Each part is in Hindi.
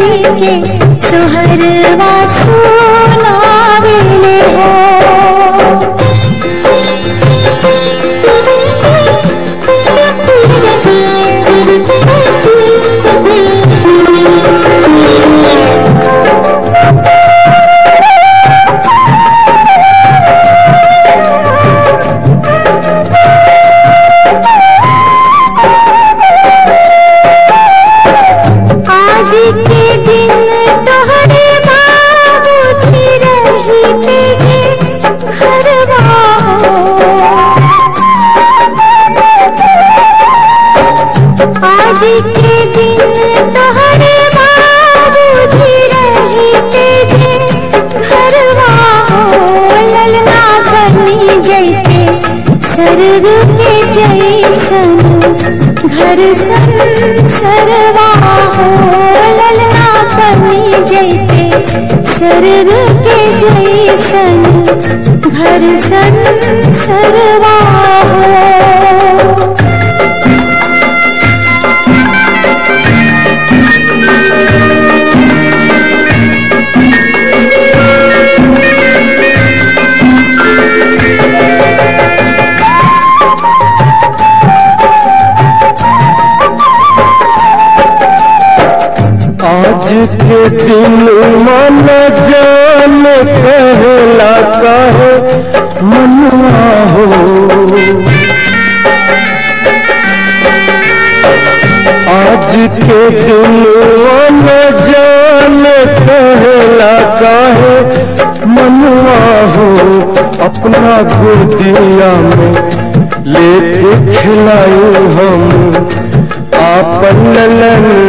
के सुहरवा रुके जैसन घर सरवा हो ललना समी जैते सर रुके जैसन घर जैसर्वा सरवा हो। आज के दिन मन जान कहला कहे, मनुआ हो। आज के दिन मन जान कहला कहे, मनुआ हो। अपना गोदिया में लेके खिलाए हम, आपन ललनवा हो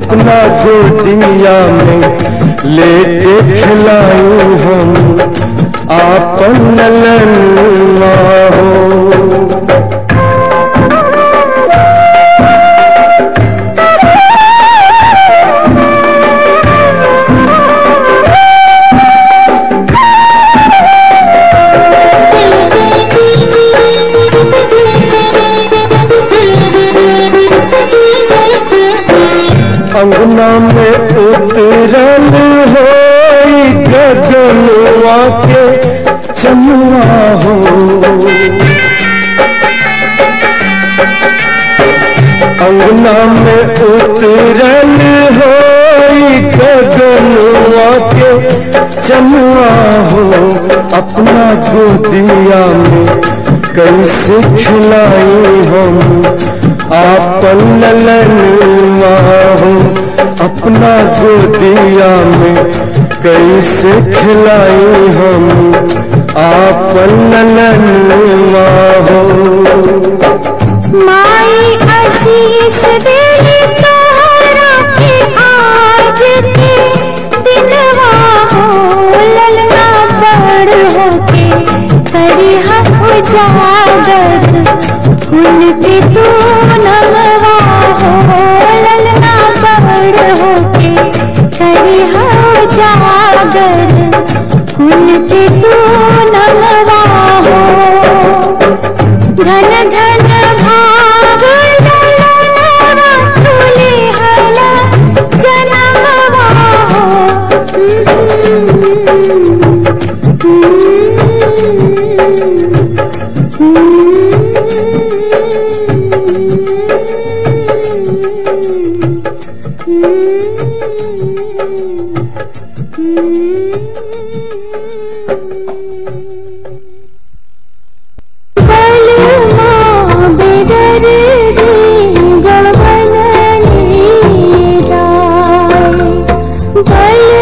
अपना जो दिया में लेके खिलाऊ हम आपन ललनवा गजनुआ के चनुआ हो। अंगना में उतरल हो गजनुआ के चनुआ हो। अपना गोदिया में कैसे खिलाई हम? आपन ललनवा हो। अपना गोदिया में कैसे खिलाई हम आपन ललनवा हो माई आशीष दिल सागर कुल पे तू नहवा हो धन धन भाग तुले हला Mm-hmm. Bye.